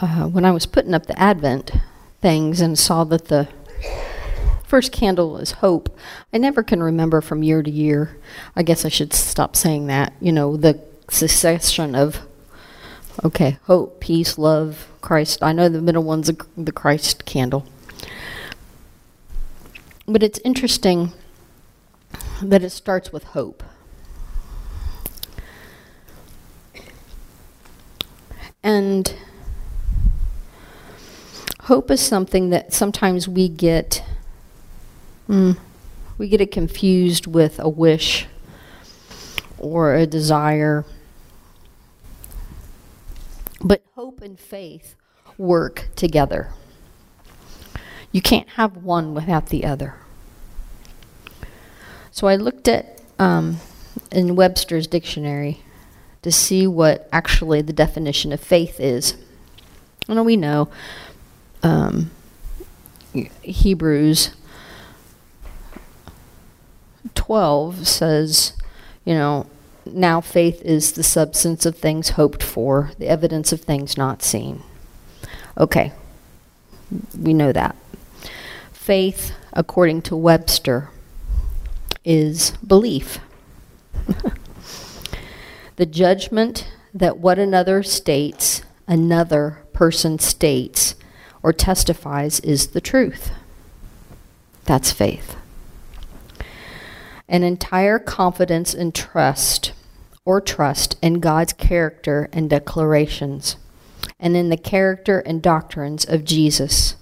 uh, when I was putting up the Advent things and saw that the first candle is hope, I never can remember from year to year. I guess I should stop saying that. You know, the succession of, okay, hope, peace, love, Christ. I know the middle one's the Christ candle. But it's interesting that it starts with hope. And hope is something that sometimes we get mm, we get it confused with a wish or a desire. But hope and faith work together. You can't have one without the other. So I looked at um, in Webster's dictionary to see what actually the definition of faith is. And we know um, Hebrews 12 says, you know, now faith is the substance of things hoped for, the evidence of things not seen. Okay, we know that. Faith, according to Webster, is belief. the judgment that what another states, another person states, or testifies is the truth. That's faith. An entire confidence and trust, or trust, in God's character and declarations, and in the character and doctrines of Jesus,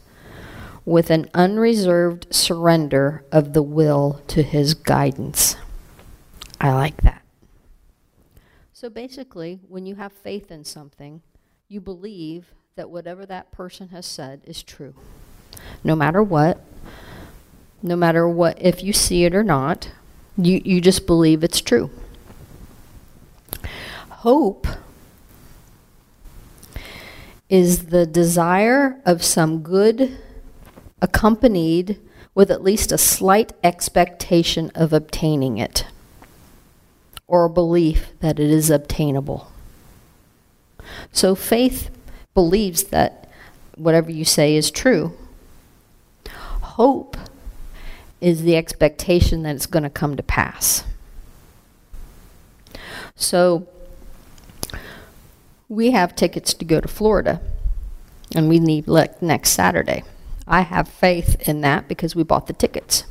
with an unreserved surrender of the will to his guidance. I like that. So basically, when you have faith in something, you believe that whatever that person has said is true. No matter what, no matter what, if you see it or not, you, you just believe it's true. Hope is the desire of some good accompanied with at least a slight expectation of obtaining it or a belief that it is obtainable. So faith believes that whatever you say is true. Hope is the expectation that it's going to come to pass. So we have tickets to go to Florida and we need like next Saturday. I have faith in that because we bought the tickets.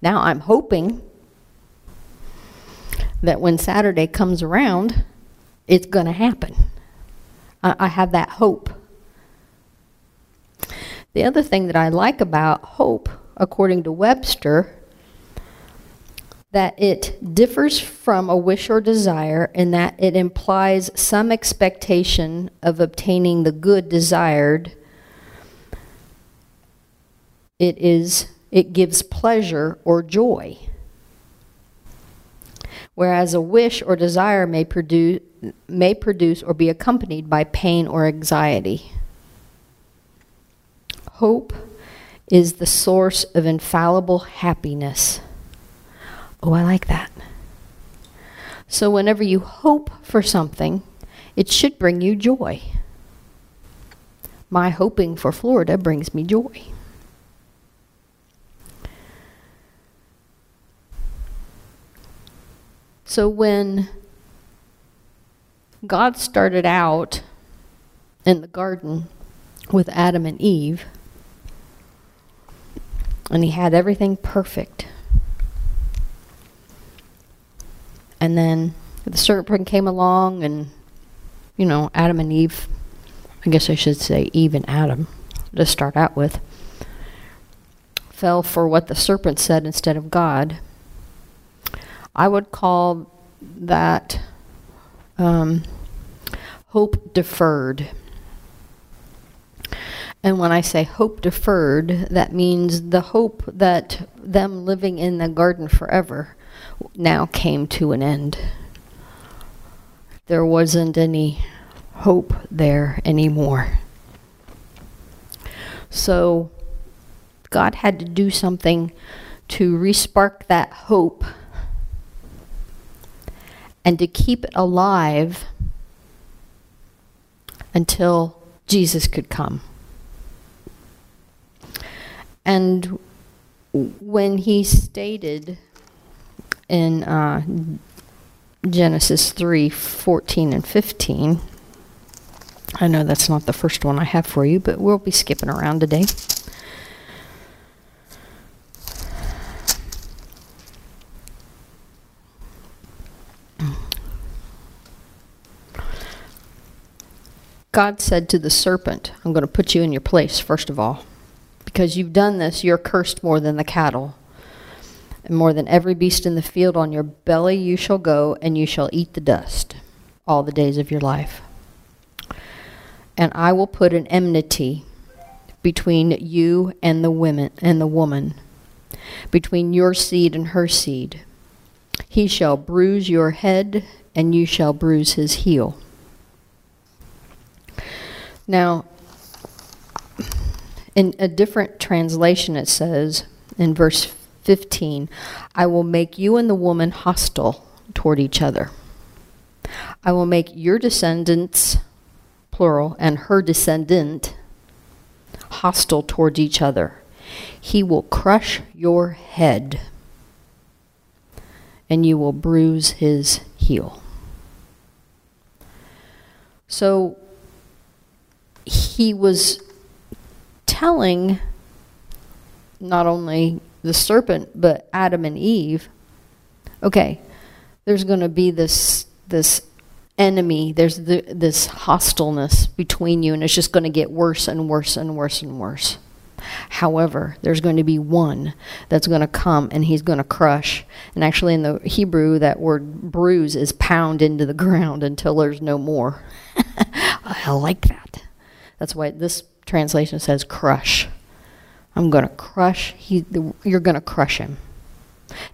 Now I'm hoping that when Saturday comes around, it's going to happen. I, have that hope. The other thing that I like about hope, according to Webster, that it differs from a wish or desire in that it implies some expectation of obtaining the good desired. It is it gives pleasure or joy. Whereas a wish or desire may produce may produce or be accompanied by pain or anxiety. Hope is the source of infallible happiness. Oh, I like that. So whenever you hope for something, it should bring you joy. My hoping for Florida brings me joy. So when God started out in the garden with Adam and Eve, and he had everything perfect. And then the serpent came along and, you know, Adam and Eve, I guess I should say Eve and Adam, to start out with, fell for what the serpent said instead of God. I would call that um, hope deferred. And when I say hope deferred, that means the hope that them living in the garden forever now came to an end. There wasn't any hope there anymore. So God had to do something to respark that hope and to keep it alive until Jesus could come. And when he stated in uh, Genesis 3 14 and 15, I know that's not the first one I have for you, but we'll be skipping around today. God said to the serpent, I'm going to put you in your place, first of all. Because you've done this, you're cursed more than the cattle. And more than every beast in the field, on your belly you shall go, and you shall eat the dust all the days of your life. And I will put an enmity between you and the women and the woman, between your seed and her seed. He shall bruise your head, and you shall bruise his heel. Now, in a different translation, it says in verse 15, I will make you and the woman hostile toward each other. I will make your descendants, plural, and her descendant hostile towards each other. He will crush your head, and you will bruise his heel. So, he was telling not only the serpent but Adam and Eve, okay, there's going to be this this enemy, there's the, this hostileness between you and it's just going to get worse and worse and worse and worse. However, there's going to be one that's going to come and he's going to crush. And actually, in the Hebrew, that word bruise is pound into the ground until there's no more. I like that. That's why this translation says crush. I'm going to crush. He, you're going to crush him.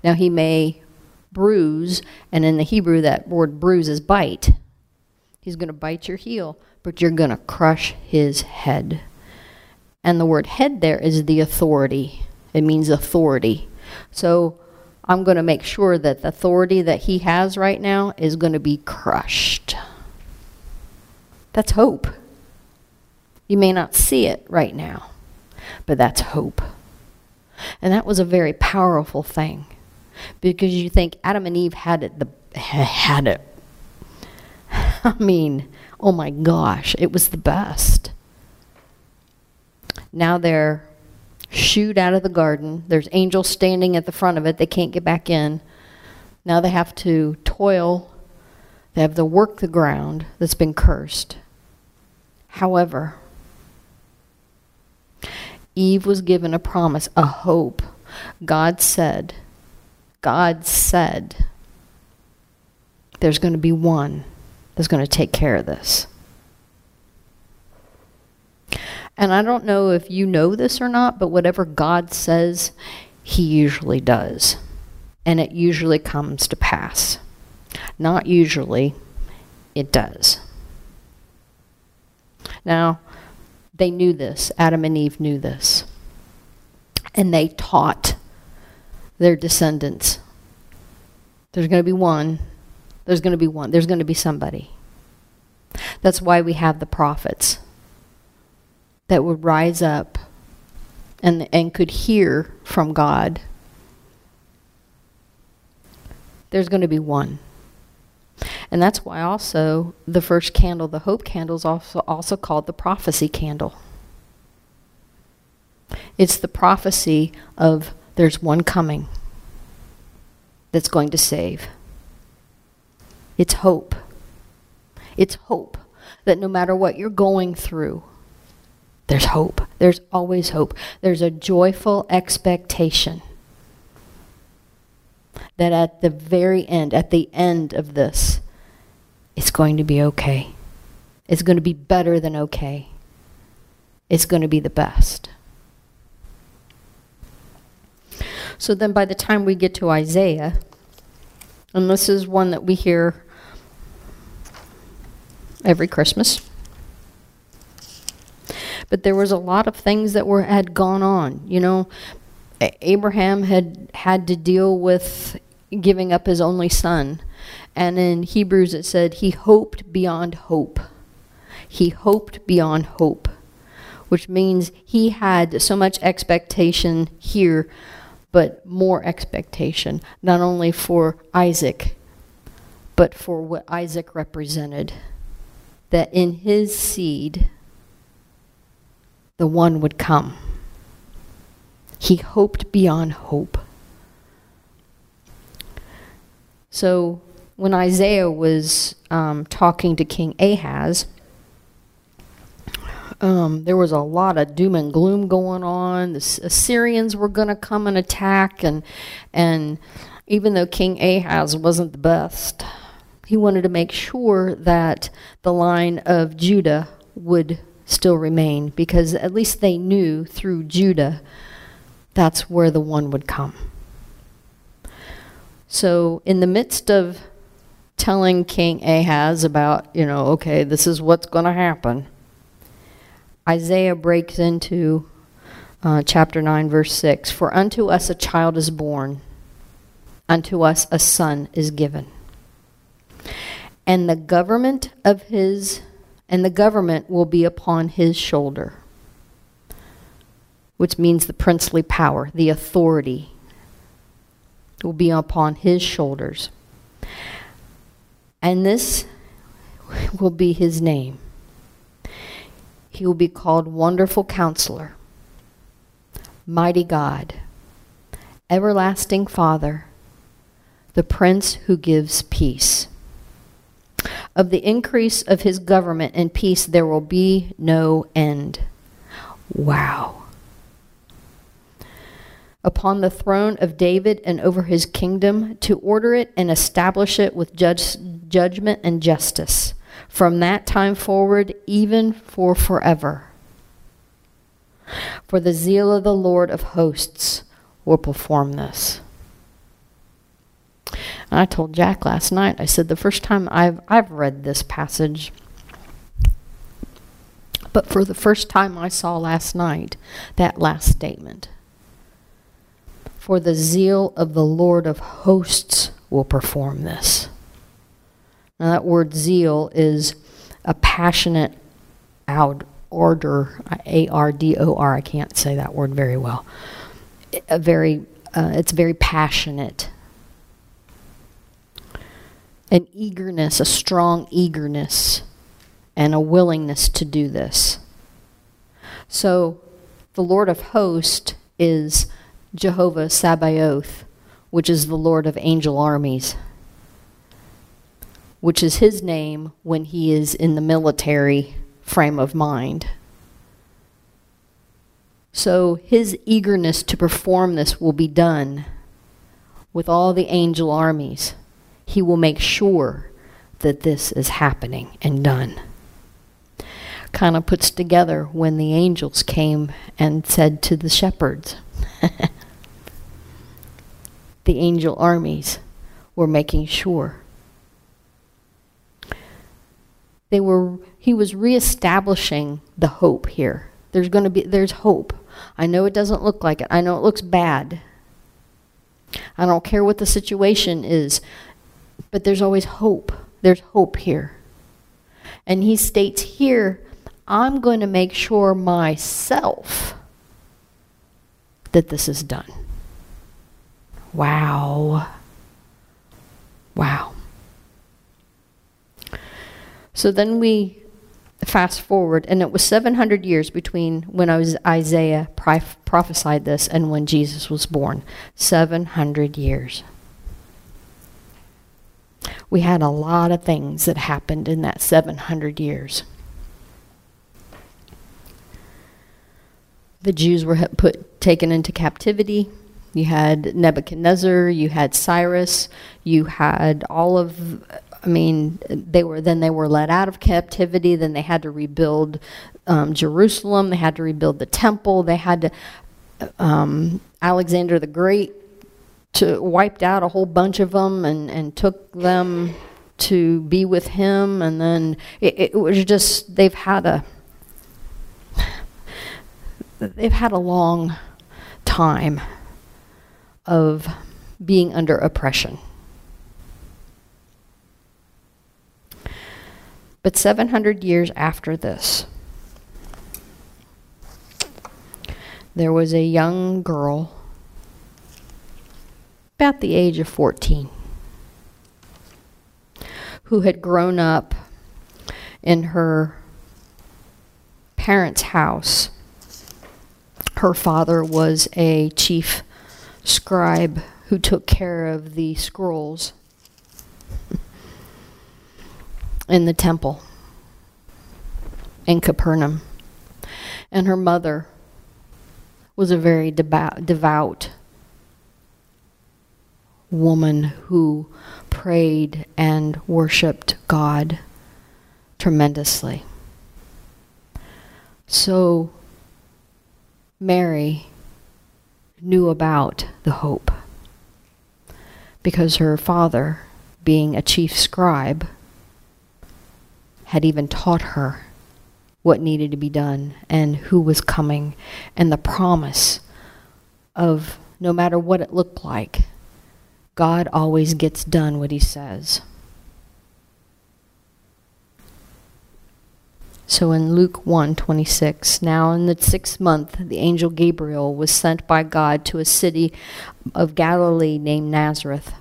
Now, he may bruise, and in the Hebrew, that word bruise is bite. He's going to bite your heel, but you're going to crush his head. And the word head there is the authority. It means authority. So I'm going to make sure that the authority that he has right now is going to be crushed. That's hope. You may not see it right now, but that's hope. And that was a very powerful thing because you think Adam and Eve had it the had it. I mean, oh my gosh, it was the best. Now they're shooed out of the garden. There's angels standing at the front of it. They can't get back in. Now they have to toil. They have to work the ground that's been cursed. However, Eve was given a promise, a hope. God said, God said, there's going to be one that's going to take care of this. And I don't know if you know this or not, but whatever God says, he usually does. And it usually comes to pass. Not usually, it does. Now, they knew this. Adam and Eve knew this. And they taught their descendants. There's going to be one. There's going to be one. There's going to be somebody. That's why we have the prophets that would rise up and, and could hear from God. There's going to be one. And that's why also the first candle, the hope candle, is also, also called the prophecy candle. It's the prophecy of there's one coming that's going to save. It's hope. It's hope that no matter what you're going through, there's hope. There's always hope. There's a joyful expectation that at the very end, at the end of this, it's going to be okay. It's going to be better than okay. It's going to be the best. So then by the time we get to Isaiah, and this is one that we hear every Christmas. But there was a lot of things that were had gone on. You know, Abraham had had to deal with giving up his only son. And in Hebrews it said he hoped beyond hope. He hoped beyond hope, which means he had so much expectation here, but more expectation, not only for Isaac, but for what Isaac represented. That in his seed, the one would come. He hoped beyond hope. So when Isaiah was um, talking to King Ahaz, um, there was a lot of doom and gloom going on. The Assyrians were going to come and attack, and and even though King Ahaz wasn't the best, he wanted to make sure that the line of Judah would still remain, because at least they knew through Judah that's where the one would come. So, in the midst of telling King Ahaz about, you know, okay, this is what's going to happen, Isaiah breaks into uh, chapter 9, verse 6 For unto us a child is born, unto us a son is given. And the government of his, and the government will be upon his shoulder, which means the princely power, the authority will be upon his shoulders. And this will be his name. He will be called Wonderful Counselor, Mighty God, Everlasting Father, the Prince who gives peace. Of the increase of his government and peace there will be no end. Wow upon the throne of David and over his kingdom to order it and establish it with judge, judgment and justice from that time forward, even for forever. For the zeal of the Lord of hosts will perform this. And I told Jack last night, I said, the first time I've, I've read this passage, but for the first time I saw last night that last statement for the zeal of the Lord of hosts will perform this. Now, that word zeal is a passionate out order, A R D O R. I can't say that word very well. A very, uh, it's very passionate. An eagerness, a strong eagerness, and a willingness to do this. So, the Lord of hosts is Jehovah Sabaoth, which is the Lord of angel armies, which is his name when he is in the military frame of mind. So his eagerness to perform this will be done with all the angel armies. He will make sure that this is happening and done. Kind of puts together when the angels came and said to the shepherds, the angel armies were making sure. They were he was reestablishing the hope here. There's going to be there's hope. I know it doesn't look like it. I know it looks bad. I don't care what the situation is, but there's always hope. There's hope here. And he states here, I'm going to make sure myself that this is done. Wow. Wow. So then we fast forward, and it was 700 years between when Isaiah prophesied this and when Jesus was born. 700 years. We had a lot of things that happened in that 700 years. The Jews were put taken into captivity. You had Nebuchadnezzar, you had Cyrus, you had all of I mean, they were then they were let out of captivity. Then they had to rebuild um, Jerusalem. They had to rebuild the temple. They had to um, Alexander the Great to wiped out a whole bunch of them and and took them to be with him. And then it, it was just they've had a they've had a long time of being under oppression. But 700 years after this, there was a young girl about the age of 14 who had grown up in her parents' house. Her father was a chief scribe who took care of the scrolls in the temple in Capernaum. And her mother was a very devout, woman who prayed and worshiped God tremendously. So Mary knew about the hope because her father, being a chief scribe, had even taught her what needed to be done and who was coming and the promise of no matter what it looked like, God always gets done what he says. So in Luke 1:26, now in the 6th month the angel Gabriel was sent by God to a city of Galilee named Nazareth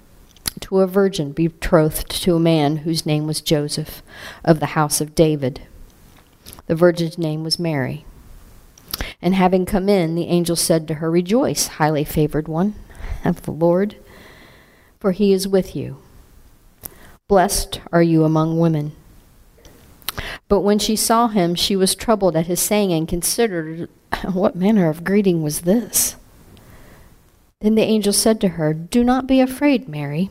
to a virgin betrothed to a man whose name was Joseph of the house of David. The virgin's name was Mary. And having come in, the angel said to her, Rejoice, highly favored one of the Lord, for he is with you. Blessed are you among women. But when she saw him, she was troubled at his saying and considered what manner of greeting was this. Then the angel said to her, Do not be afraid, Mary,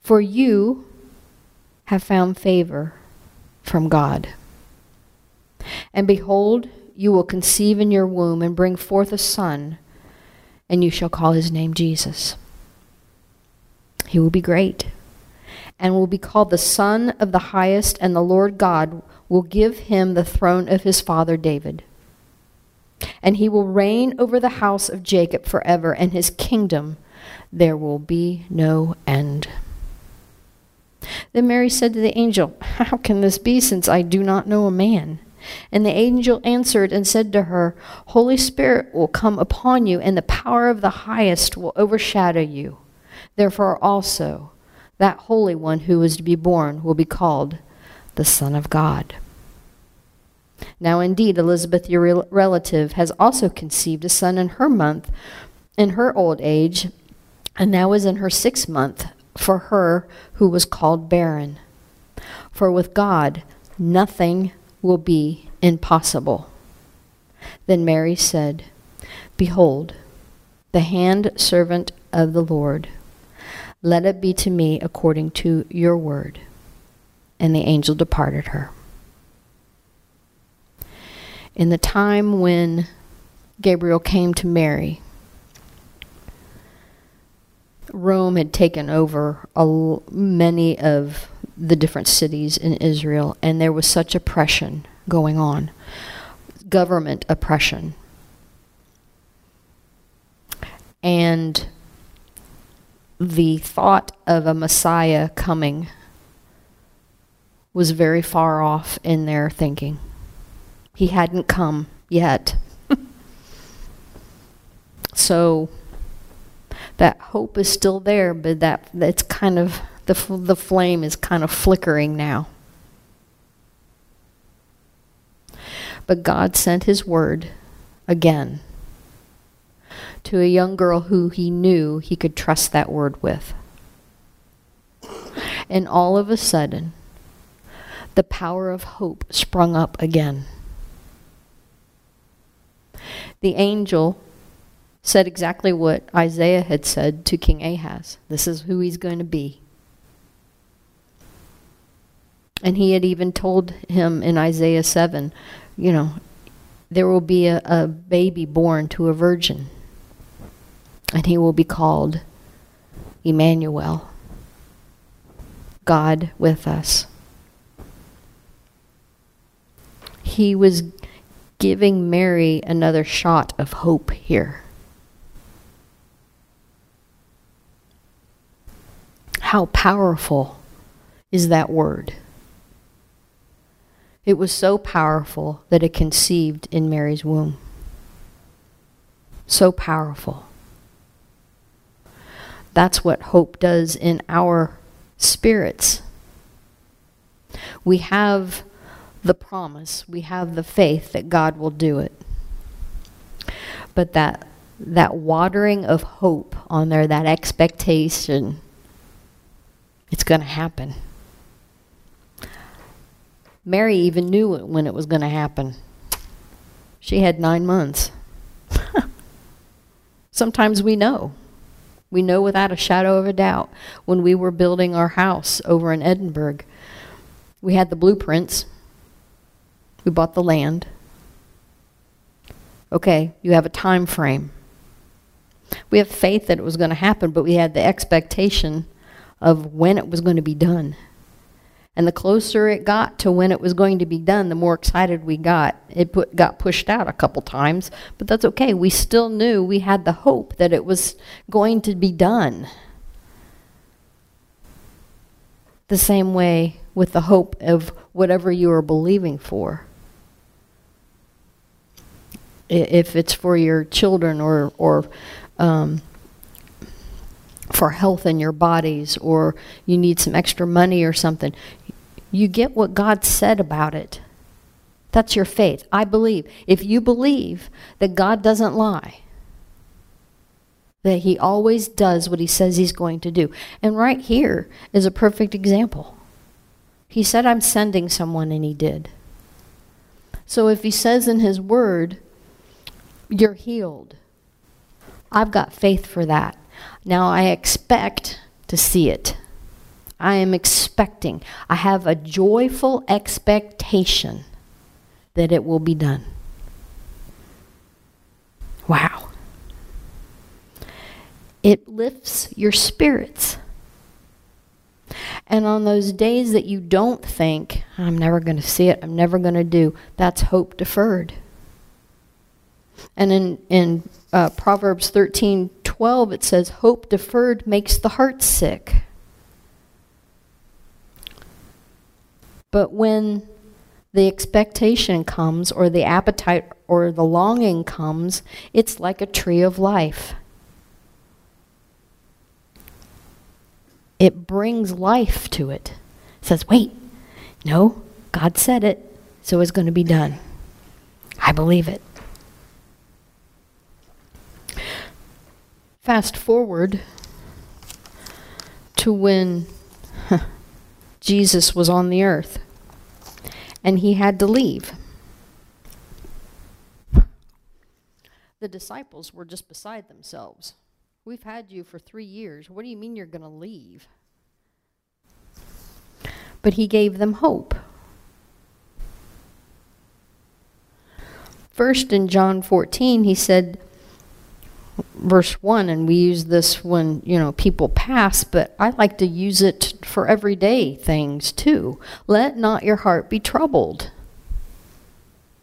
for you have found favor from God. And behold, you will conceive in your womb and bring forth a son, and you shall call his name Jesus. He will be great and will be called the Son of the Highest, and the Lord God will give him the throne of his father David. And he will reign over the house of Jacob forever, and his kingdom there will be no end. Then Mary said to the angel, How can this be, since I do not know a man? And the angel answered and said to her, Holy Spirit will come upon you, and the power of the highest will overshadow you. Therefore also, that Holy One who is to be born will be called the Son of God. Now, indeed, Elizabeth, your relative, has also conceived a son in her month, in her old age, and now is in her sixth month for her who was called barren. For with God, nothing will be impossible. Then Mary said, Behold, the hand servant of the Lord let it be to me according to your word. And the angel departed her. In the time when Gabriel came to Mary, Rome had taken over many of the different cities in Israel, and there was such oppression going on government oppression. And the thought of a Messiah coming was very far off in their thinking. He hadn't come yet. so that hope is still there, but that that's kind of the the flame is kind of flickering now. But God sent his word again to a young girl who he knew he could trust that word with. And all of a sudden, the power of hope sprung up again. The angel said exactly what Isaiah had said to King Ahaz. This is who he's going to be. And he had even told him in Isaiah 7, you know, there will be a, a baby born to a virgin and he will be called Emmanuel, God with us. He was giving Mary another shot of hope here. How powerful is that word? It was so powerful that it conceived in Mary's womb. So powerful. That's what hope does in our spirits. We have the promise, we have the faith that God will do it. But that that watering of hope on there, that expectation, it's going to happen. Mary even knew it when it was going to happen. She had nine months. Sometimes we know. We know without a shadow of a doubt. When we were building our house over in Edinburgh, we had the blueprints. We bought the land. Okay, you have a time frame. We have faith that it was going to happen, but we had the expectation of when it was going to be done. And the closer it got to when it was going to be done, the more excited we got. It put, got pushed out a couple times, but that's okay. We still knew we had the hope that it was going to be done. The same way with the hope of whatever you are believing for. If it's for your children or, or um, for health in your bodies or you need some extra money or something, you get what God said about it. That's your faith. I believe. If you believe that God doesn't lie, that he always does what he says he's going to do. And right here is a perfect example. He said, I'm sending someone, and he did. So if he says in his word, you're healed, I've got faith for that. Now I expect to see it. I am expecting. I have a joyful expectation that it will be done. Wow. It lifts your spirits. And on those days that you don't think, I'm never going to see it, I'm never going to do, that's hope deferred. And in, in uh, Proverbs 13, 12, it says, hope deferred makes the heart sick. But when the expectation comes, or the appetite, or the longing comes, it's like a tree of life. It brings life to it. it says, wait, no, God said it, so it's going to be done. I believe it. Fast forward to when Jesus was on the earth and he had to leave. The disciples were just beside themselves. We've had you for three years. What do you mean you're going to leave? But he gave them hope. First in John 14, he said, verse 1, and we use this when, you know, people pass, but I like to use it for everyday things too. Let not your heart be troubled.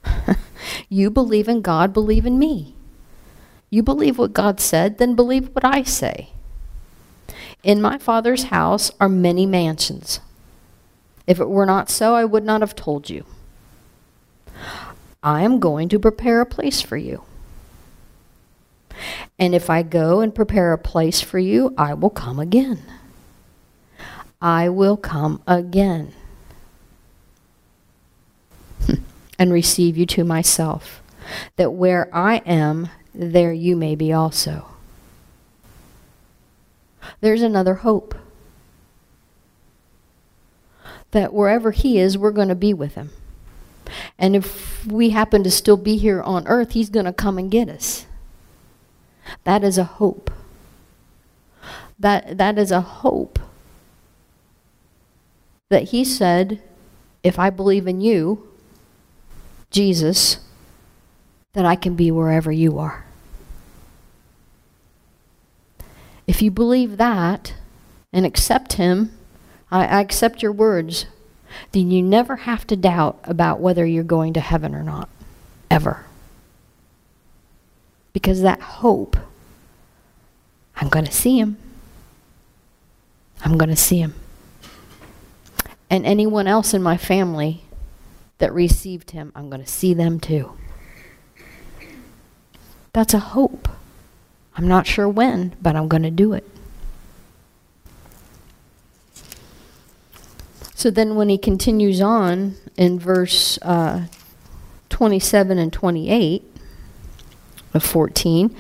you believe in God, believe in me. You believe what God said, then believe what I say. In my Father's house are many mansions. If it were not so, I would not have told you. I am going to prepare a place for you. And if I go and prepare a place for you, I will come again. I will come again and receive you to myself, that where I am, there you may be also. There's another hope. That wherever he is, we're going to be with him. And if we happen to still be here on earth, he's going to come and get us. That is a hope. That, that is a hope that he said, if I believe in you, Jesus, that I can be wherever you are. If you believe that and accept him, I, I accept your words, then you never have to doubt about whether you're going to heaven or not, ever. Because that hope, I'm going to see him. I'm going to see him. And anyone else in my family that received him, I'm going to see them too. That's a hope. I'm not sure when, but I'm going to do it. So then, when he continues on in verse uh, 27 and 28 of 14,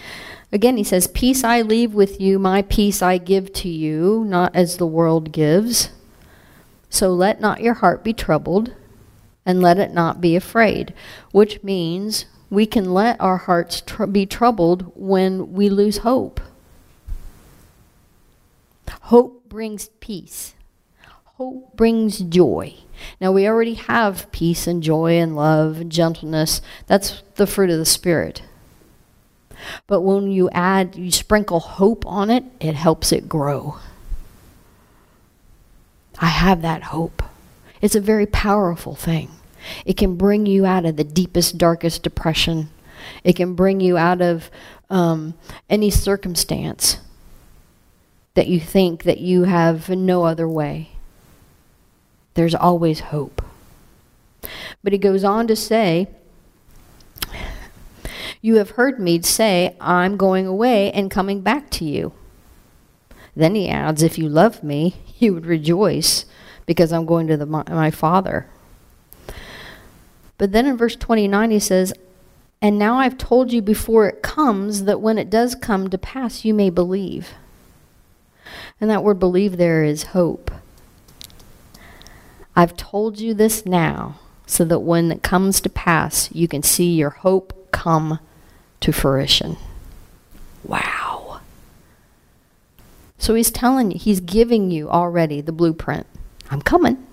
again he says, Peace I leave with you, my peace I give to you, not as the world gives. So let not your heart be troubled, and let it not be afraid, which means we can let our hearts tr be troubled when we lose hope. Hope brings peace. Hope brings joy. Now, we already have peace and joy and love and gentleness. That's the fruit of the Spirit. But when you add, you sprinkle hope on it, it helps it grow. I have that hope. It's a very powerful thing. It can bring you out of the deepest, darkest depression. It can bring you out of um, any circumstance that you think that you have no other way. There's always hope. But he goes on to say, You have heard me say, I'm going away and coming back to you. Then he adds, If you love me, you would rejoice because I'm going to the, my, my Father. But then in verse 29 he says, And now I've told you before it comes that when it does come to pass, you may believe. And that word believe there is hope. I've told you this now so that when it comes to pass, you can see your hope come to fruition. Wow. So he's telling you, he's giving you already the blueprint. I'm coming.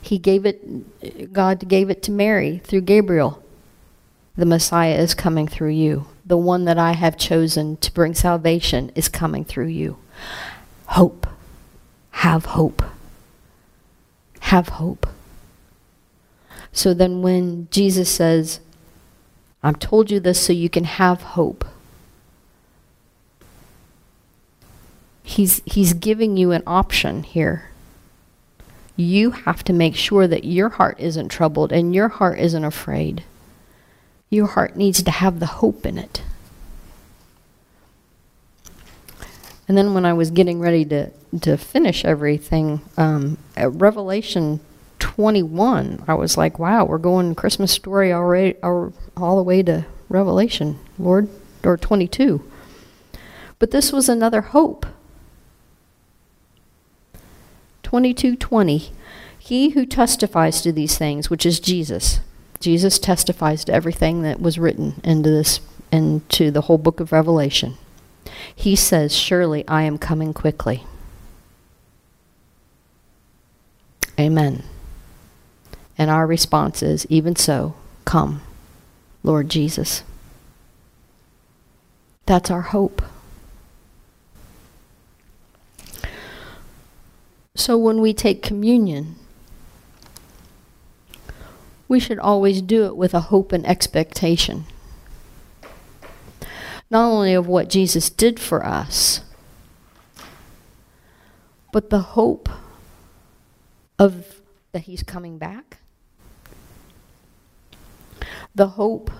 He gave it, God gave it to Mary through Gabriel. The Messiah is coming through you. The one that I have chosen to bring salvation is coming through you. Hope. Have hope have hope. So then when Jesus says, I've told you this so you can have hope, he's, he's giving you an option here. You have to make sure that your heart isn't troubled and your heart isn't afraid. Your heart needs to have the hope in it. And then when I was getting ready to, to finish everything, um, at Revelation 21, I was like, wow, we're going Christmas story already, all, the way to Revelation, Lord, or 22. But this was another hope. 22:20 He who testifies to these things, which is Jesus. Jesus testifies to everything that was written into this into the whole book of Revelation. He says, Surely I am coming quickly. Amen. And our response is, Even so, come, Lord Jesus. That's our hope. So when we take communion, we should always do it with a hope and expectation not only of what Jesus did for us, but the hope of that he's coming back. The hope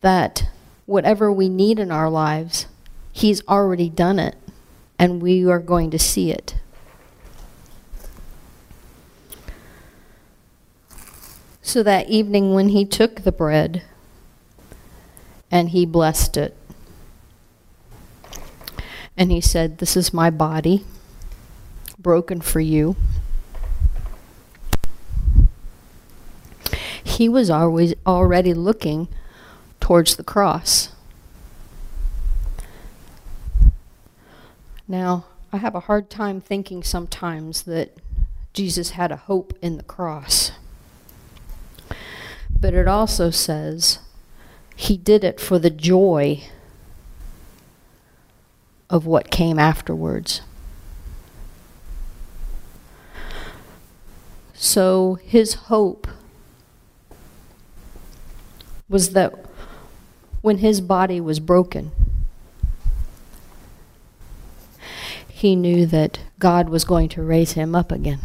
that whatever we need in our lives, he's already done it and we are going to see it. So that evening when he took the bread and he blessed it, and he said, This is my body, broken for you. He was always already looking towards the cross. Now, I have a hard time thinking sometimes that Jesus had a hope in the cross. But it also says he did it for the joy of what came afterwards. So his hope was that when his body was broken, he knew that God was going to raise him up again.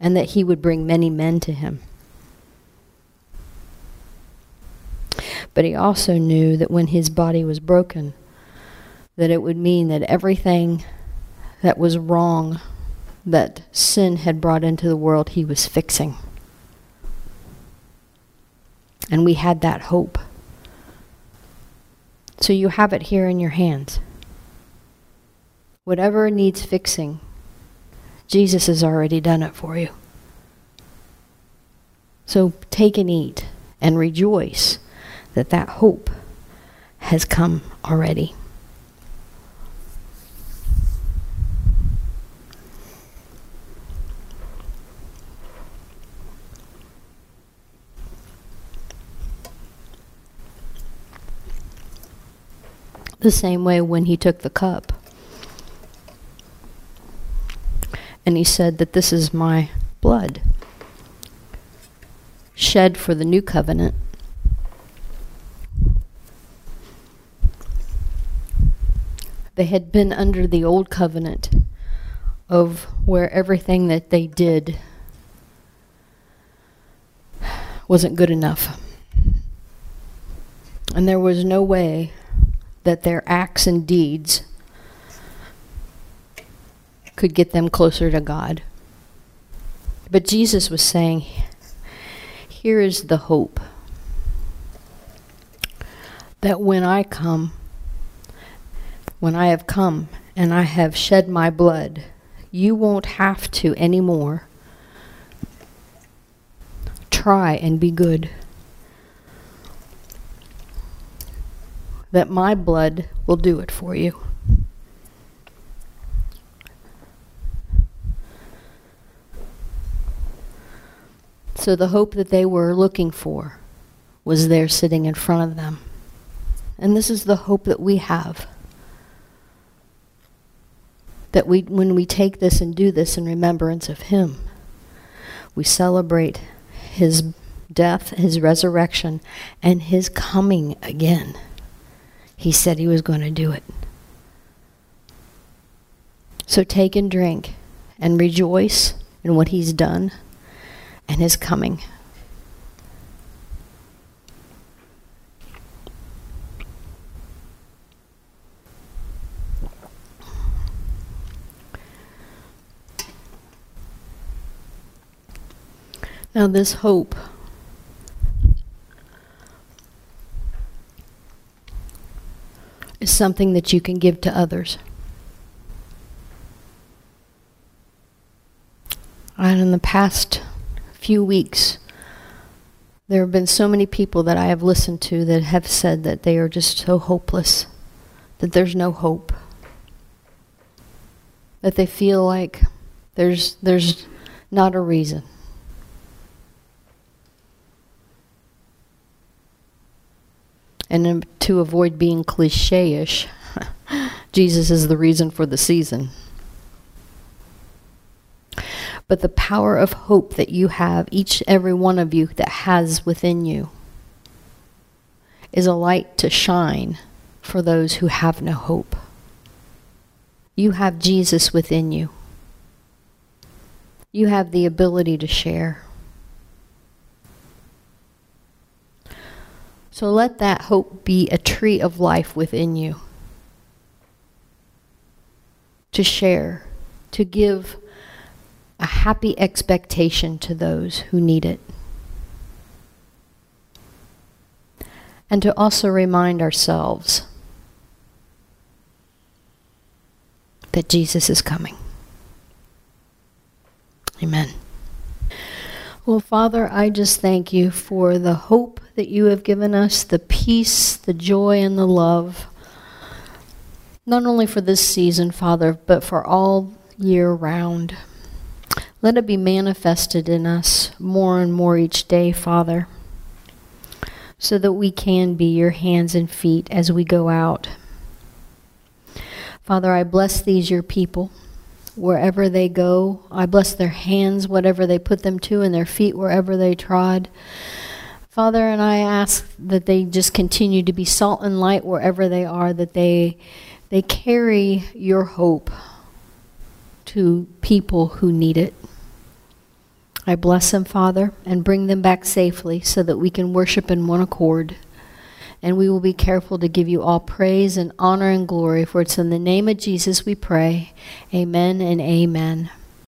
and that he would bring many men to him. But he also knew that when his body was broken, that it would mean that everything that was wrong that sin had brought into the world, he was fixing. And we had that hope. So you have it here in your hands. Whatever needs fixing, Jesus has already done it for you. So take and eat and rejoice that that hope has come already. The same way when he took the cup. And he said that this is my blood, shed for the new covenant. They had been under the old covenant of where everything that they did wasn't good enough. And there was no way that their acts and deeds could get them closer to God. But Jesus was saying, here is the hope that when I come, when I have come and I have shed my blood, you won't have to anymore try and be good. That my blood will do it for you. So the hope that they were looking for was there sitting in front of them. And this is the hope that we have. That we, when we take this and do this in remembrance of Him, we celebrate His death, His resurrection, and His coming again. He said he was going to do it. So take and drink and rejoice in what he's done and his coming. Now, this hope is something that you can give to others. And in the past few weeks, there have been so many people that I have listened to that have said that they are just so hopeless, that there's no hope, that they feel like there's, there's not a reason. And to avoid being cliche ish, Jesus is the reason for the season. But the power of hope that you have, each every one of you that has within you, is a light to shine for those who have no hope. You have Jesus within you. You have the ability to share. So let that hope be a tree of life within you. To share, to give a happy expectation to those who need it. And to also remind ourselves that Jesus is coming. Amen. Well, Father, I just thank you for the hope that you have given us, the peace, the joy, and the love, not only for this season, Father, but for all year round. Let it be manifested in us more and more each day, Father, so that we can be your hands and feet as we go out. Father, I bless these, your people wherever they go. I bless their hands, whatever they put them to, and their feet wherever they trod. Father, and I ask that they just continue to be salt and light wherever they are, that they they carry your hope to people who need it. I bless them, Father, and bring them back safely so that we can worship in one accord. And we will be careful to give you all praise and honor and glory, for it's in the name of Jesus we pray. Amen and amen.